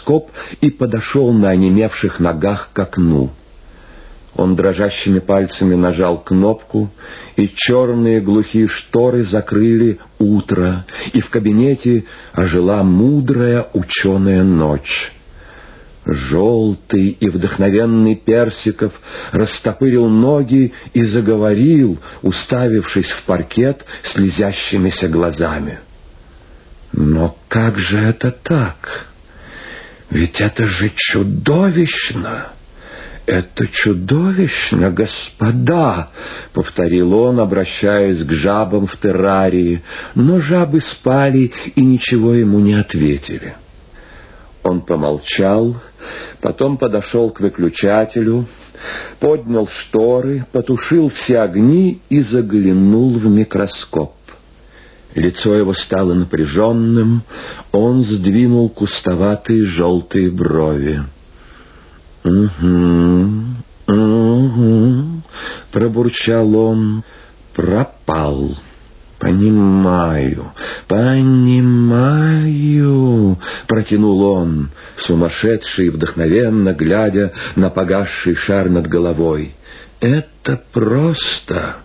микроскоп и подошел на онемевших ногах к окну. Он дрожащими пальцами нажал кнопку, и черные глухие шторы закрыли утро, и в кабинете ожила мудрая ученая ночь. Желтый и вдохновенный Персиков растопырил ноги и заговорил, уставившись в паркет слезящимися глазами. «Но как же это так? Ведь это же чудовищно!» «Это чудовищно, господа!» — повторил он, обращаясь к жабам в террарии, но жабы спали и ничего ему не ответили. Он помолчал, потом подошел к выключателю, поднял шторы, потушил все огни и заглянул в микроскоп. Лицо его стало напряженным, он сдвинул кустоватые желтые брови. «Угу, угу», — пробурчал он, — «пропал». «Понимаю, понимаю», — протянул он, сумасшедший вдохновенно глядя на погасший шар над головой. «Это просто...»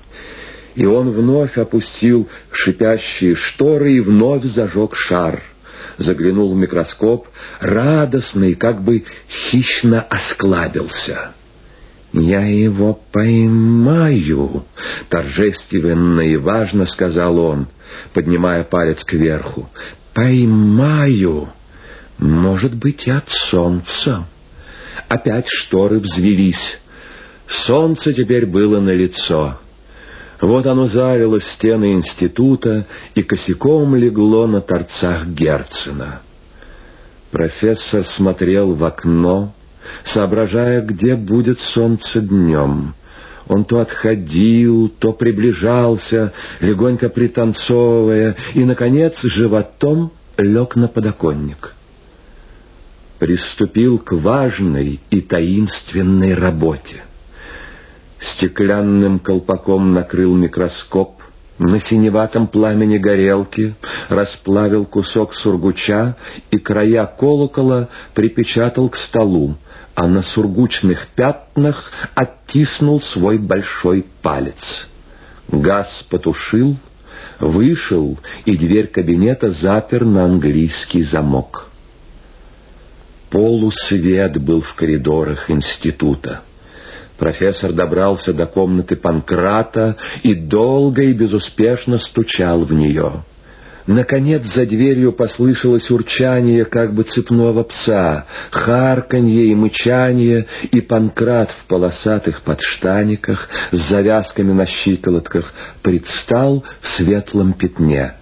И он вновь опустил шипящие шторы и вновь зажег шар — заглянул в микроскоп, радостный, как бы хищно осклабился. «Я его поймаю!» — торжественно и важно сказал он, поднимая палец кверху. «Поймаю! Может быть, и от солнца!» Опять шторы взвелись. Солнце теперь было на лицо. Вот оно залило стены института и косяком легло на торцах Герцена. Профессор смотрел в окно, соображая, где будет солнце днем. Он то отходил, то приближался, легонько пританцовывая, и, наконец, животом лег на подоконник. Приступил к важной и таинственной работе стеклянным колпаком накрыл микроскоп, на синеватом пламени горелки расплавил кусок сургуча и края колокола припечатал к столу, а на сургучных пятнах оттиснул свой большой палец. Газ потушил, вышел, и дверь кабинета запер на английский замок. Полусвет был в коридорах института. Профессор добрался до комнаты Панкрата и долго и безуспешно стучал в нее. Наконец за дверью послышалось урчание как бы цепного пса, харканье и мычание, и Панкрат в полосатых подштаниках с завязками на щиколотках предстал в светлом пятне.